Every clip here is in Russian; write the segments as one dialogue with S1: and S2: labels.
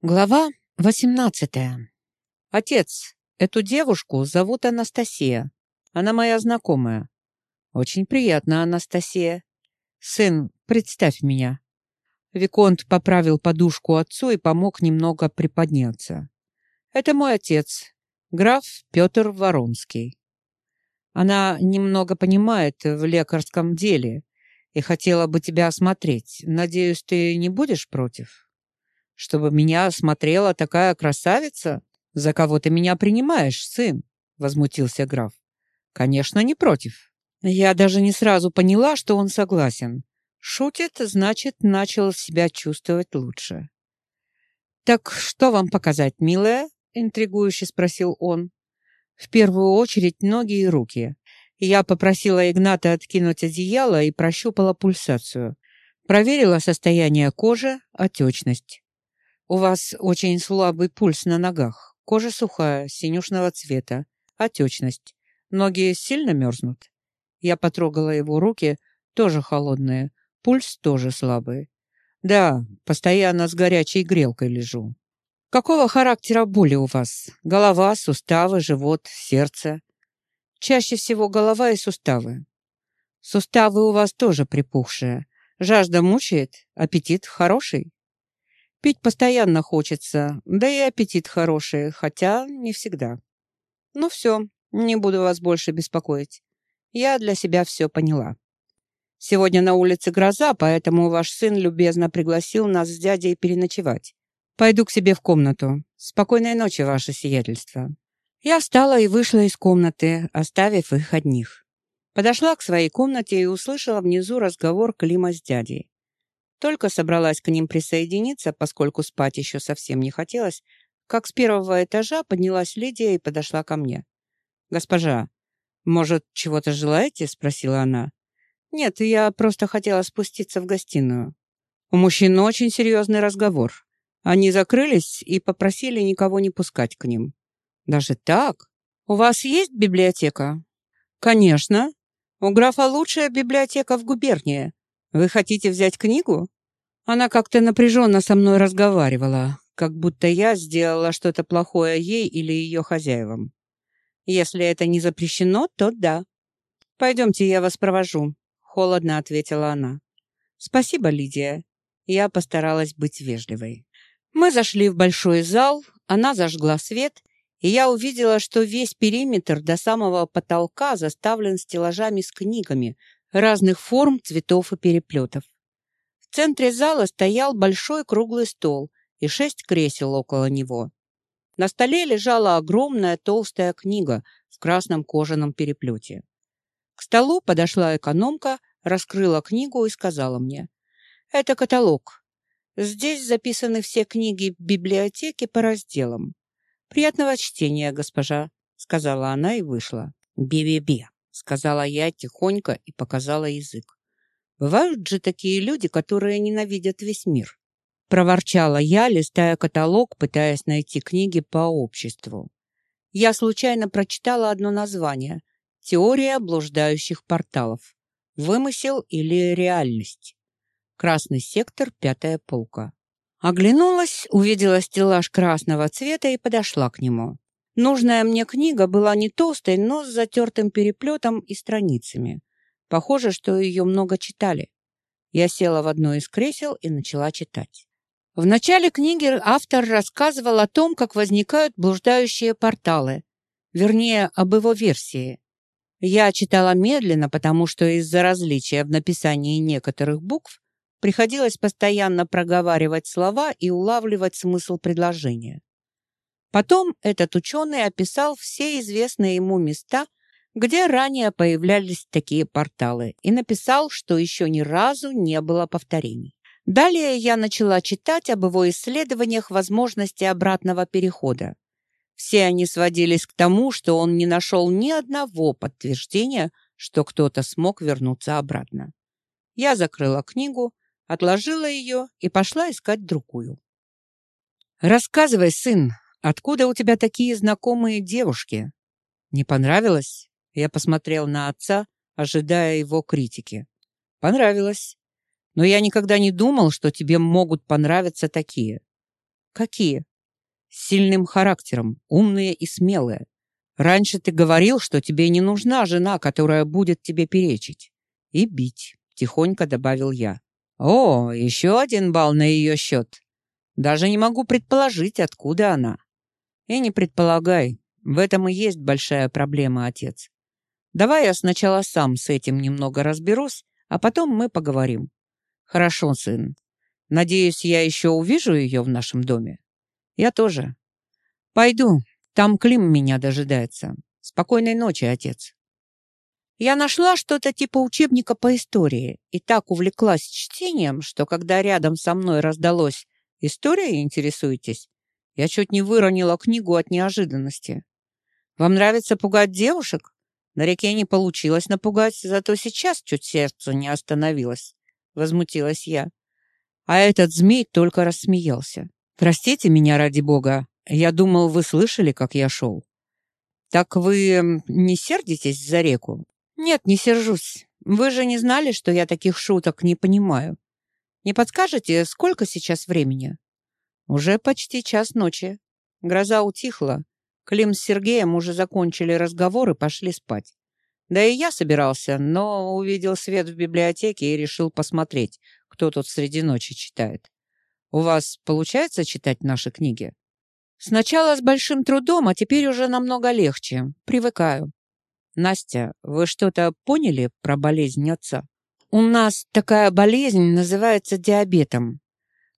S1: Глава 18. Отец, эту девушку зовут Анастасия. Она моя знакомая. Очень приятно, Анастасия. Сын, представь меня. Виконт поправил подушку отцу и помог немного приподняться. Это мой отец, граф Петр Воронский. Она немного понимает в лекарском деле и хотела бы тебя осмотреть. Надеюсь, ты не будешь против? Чтобы меня смотрела такая красавица? За кого ты меня принимаешь, сын?» — возмутился граф. «Конечно, не против». Я даже не сразу поняла, что он согласен. Шутит, значит, начал себя чувствовать лучше. «Так что вам показать, милая?» — интригующе спросил он. «В первую очередь ноги и руки». Я попросила Игната откинуть одеяло и прощупала пульсацию. Проверила состояние кожи, отечность. «У вас очень слабый пульс на ногах. Кожа сухая, синюшного цвета. Отечность. Ноги сильно мерзнут?» Я потрогала его руки, тоже холодные. Пульс тоже слабый. «Да, постоянно с горячей грелкой лежу». «Какого характера боли у вас? Голова, суставы, живот, сердце?» «Чаще всего голова и суставы». «Суставы у вас тоже припухшие. Жажда мучает? Аппетит хороший?» Пить постоянно хочется, да и аппетит хороший, хотя не всегда. Ну все, не буду вас больше беспокоить. Я для себя все поняла. Сегодня на улице гроза, поэтому ваш сын любезно пригласил нас с дядей переночевать. Пойду к себе в комнату. Спокойной ночи, ваше сиятельство. Я встала и вышла из комнаты, оставив их одних. Подошла к своей комнате и услышала внизу разговор Клима с дядей. Только собралась к ним присоединиться, поскольку спать еще совсем не хотелось, как с первого этажа поднялась Лидия и подошла ко мне. «Госпожа, может, чего-то желаете?» — спросила она. «Нет, я просто хотела спуститься в гостиную». У мужчин очень серьезный разговор. Они закрылись и попросили никого не пускать к ним. «Даже так? У вас есть библиотека?» «Конечно. У графа лучшая библиотека в губернии. Вы хотите взять книгу? Она как-то напряженно со мной разговаривала, как будто я сделала что-то плохое ей или ее хозяевам. Если это не запрещено, то да. Пойдемте, я вас провожу, холодно ответила она. Спасибо, Лидия. Я постаралась быть вежливой. Мы зашли в большой зал, она зажгла свет, и я увидела, что весь периметр до самого потолка заставлен стеллажами с книгами, разных форм, цветов и переплетов. В центре зала стоял большой круглый стол и шесть кресел около него. На столе лежала огромная толстая книга в красном кожаном переплете. К столу подошла экономка, раскрыла книгу и сказала мне, «Это каталог. Здесь записаны все книги библиотеки по разделам. Приятного чтения, госпожа», — сказала она и вышла. «Би-би-би», сказала я тихонько и показала язык. Бывают же такие люди, которые ненавидят весь мир. Проворчала я, листая каталог, пытаясь найти книги по обществу. Я случайно прочитала одно название «Теория блуждающих порталов. Вымысел или реальность». Красный сектор, пятая полка. Оглянулась, увидела стеллаж красного цвета и подошла к нему. Нужная мне книга была не толстой, но с затертым переплетом и страницами. Похоже, что ее много читали. Я села в одно из кресел и начала читать. В начале книги автор рассказывал о том, как возникают блуждающие порталы, вернее, об его версии. Я читала медленно, потому что из-за различия в написании некоторых букв приходилось постоянно проговаривать слова и улавливать смысл предложения. Потом этот ученый описал все известные ему места, где ранее появлялись такие порталы, и написал, что еще ни разу не было повторений. Далее я начала читать об его исследованиях возможности обратного перехода. Все они сводились к тому, что он не нашел ни одного подтверждения, что кто-то смог вернуться обратно. Я закрыла книгу, отложила ее и пошла искать другую. «Рассказывай, сын, Откуда у тебя такие знакомые девушки? Не понравилось? Я посмотрел на отца, ожидая его критики. Понравилось. Но я никогда не думал, что тебе могут понравиться такие. Какие? С сильным характером, умные и смелые. Раньше ты говорил, что тебе не нужна жена, которая будет тебе перечить. И бить, тихонько добавил я. О, еще один балл на ее счет. Даже не могу предположить, откуда она. И не предполагай. В этом и есть большая проблема, отец. Давай я сначала сам с этим немного разберусь, а потом мы поговорим. Хорошо, сын. Надеюсь, я еще увижу ее в нашем доме. Я тоже. Пойду. Там Клим меня дожидается. Спокойной ночи, отец. Я нашла что-то типа учебника по истории и так увлеклась чтением, что когда рядом со мной раздалось «История интересуетесь?», я чуть не выронила книгу от неожиданности. «Вам нравится пугать девушек?» На реке не получилось напугать, зато сейчас чуть сердце не остановилось. Возмутилась я. А этот змей только рассмеялся. «Простите меня, ради бога. Я думал, вы слышали, как я шел». «Так вы не сердитесь за реку?» «Нет, не сержусь. Вы же не знали, что я таких шуток не понимаю. Не подскажете, сколько сейчас времени?» «Уже почти час ночи. Гроза утихла. Клим с Сергеем уже закончили разговор и пошли спать. Да и я собирался, но увидел свет в библиотеке и решил посмотреть, кто тут среди ночи читает. У вас получается читать наши книги? Сначала с большим трудом, а теперь уже намного легче. Привыкаю. Настя, вы что-то поняли про болезнь отца? У нас такая болезнь называется диабетом.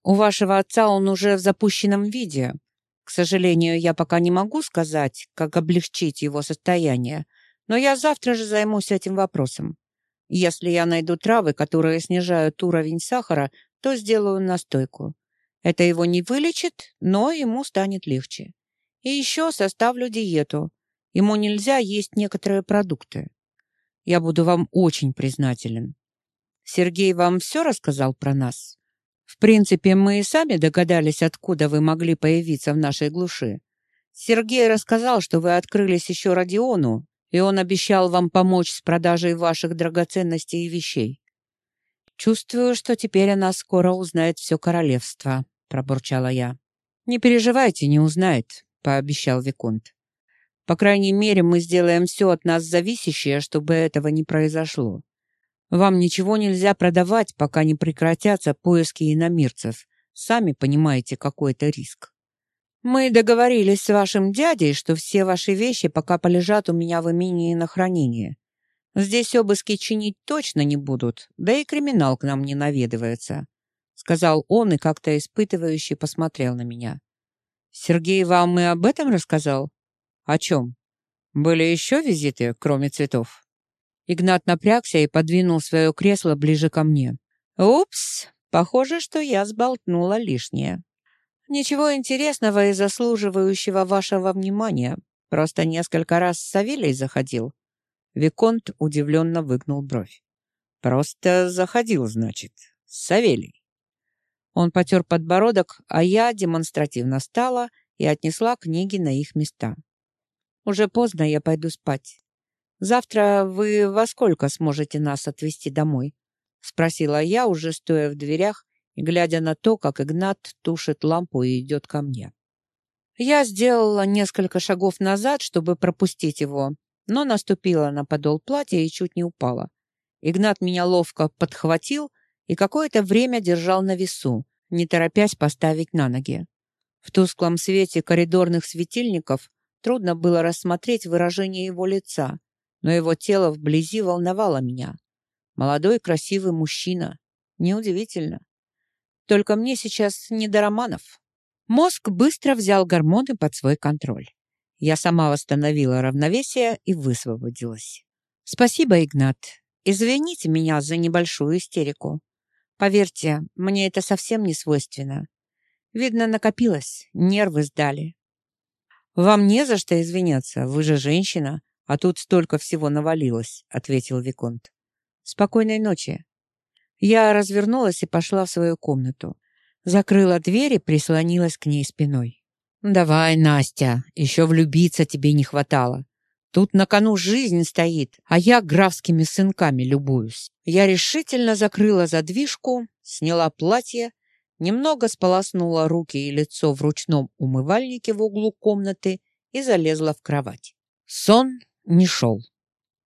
S1: У вашего отца он уже в запущенном виде. К сожалению, я пока не могу сказать, как облегчить его состояние, но я завтра же займусь этим вопросом. Если я найду травы, которые снижают уровень сахара, то сделаю настойку. Это его не вылечит, но ему станет легче. И еще составлю диету. Ему нельзя есть некоторые продукты. Я буду вам очень признателен. Сергей вам все рассказал про нас? В принципе, мы и сами догадались, откуда вы могли появиться в нашей глуши. Сергей рассказал, что вы открылись еще Родиону, и он обещал вам помочь с продажей ваших драгоценностей и вещей. Чувствую, что теперь она скоро узнает все королевство, пробурчала я. Не переживайте, не узнает, пообещал виконт. По крайней мере, мы сделаем все от нас зависящее, чтобы этого не произошло. Вам ничего нельзя продавать, пока не прекратятся поиски иномирцев. Сами понимаете, какой это риск. Мы договорились с вашим дядей, что все ваши вещи пока полежат у меня в имении на хранение. Здесь обыски чинить точно не будут, да и криминал к нам не наведывается», — сказал он и как-то испытывающе посмотрел на меня. «Сергей вам и об этом рассказал?» «О чем? Были еще визиты, кроме цветов?» Игнат напрягся и подвинул свое кресло ближе ко мне. «Упс, похоже, что я сболтнула лишнее». Ничего интересного и заслуживающего вашего внимания. Просто несколько раз Савелий заходил. Виконт удивленно выгнул бровь. Просто заходил, значит. Савелий. Он потер подбородок, а я демонстративно встала и отнесла книги на их места. Уже поздно, я пойду спать. Завтра вы во сколько сможете нас отвезти домой? Спросила я, уже стоя в дверях и глядя на то, как Игнат тушит лампу и идет ко мне. Я сделала несколько шагов назад, чтобы пропустить его, но наступила на подол платья и чуть не упала. Игнат меня ловко подхватил и какое-то время держал на весу, не торопясь поставить на ноги. В тусклом свете коридорных светильников трудно было рассмотреть выражение его лица, но его тело вблизи волновало меня. Молодой красивый мужчина. Неудивительно. Только мне сейчас не до романов. Мозг быстро взял гормоны под свой контроль. Я сама восстановила равновесие и высвободилась. Спасибо, Игнат. Извините меня за небольшую истерику. Поверьте, мне это совсем не свойственно. Видно, накопилось, нервы сдали. Вам не за что извиняться, вы же женщина, а тут столько всего навалилось, ответил виконт. Спокойной ночи. Я развернулась и пошла в свою комнату. Закрыла дверь и прислонилась к ней спиной. «Давай, Настя, еще влюбиться тебе не хватало. Тут на кону жизнь стоит, а я графскими сынками любуюсь». Я решительно закрыла задвижку, сняла платье, немного сполоснула руки и лицо в ручном умывальнике в углу комнаты и залезла в кровать. Сон не шел.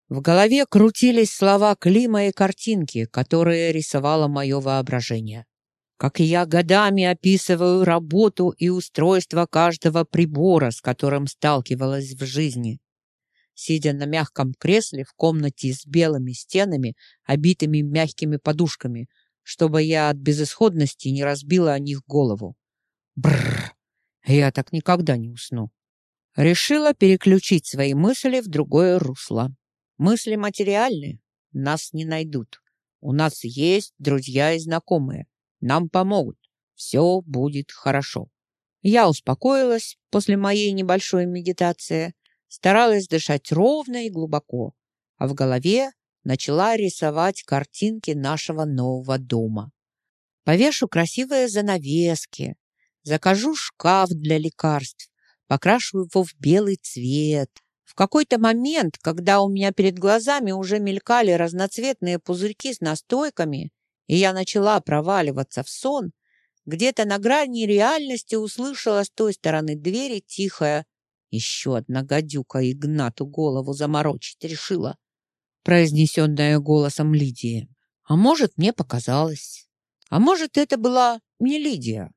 S1: В голове крутились слова Клима и картинки, которые рисовало мое воображение. Как я годами описываю работу и устройство каждого прибора, с которым сталкивалась в жизни. Сидя на мягком кресле в комнате с белыми стенами, обитыми мягкими подушками, чтобы я от безысходности не разбила о них голову. Бррр, я так никогда не усну. Решила переключить свои мысли в другое русло. Мысли материальные, нас не найдут. У нас есть друзья и знакомые. Нам помогут. Все будет хорошо. Я успокоилась после моей небольшой медитации, старалась дышать ровно и глубоко, а в голове начала рисовать картинки нашего нового дома. Повешу красивые занавески, закажу шкаф для лекарств, покрашу его в белый цвет. В какой-то момент, когда у меня перед глазами уже мелькали разноцветные пузырьки с настойками, и я начала проваливаться в сон, где-то на грани реальности услышала с той стороны двери тихое «Еще одна гадюка Игнату голову заморочить решила» произнесенная голосом Лидии. А может, мне показалось. А может, это была не Лидия.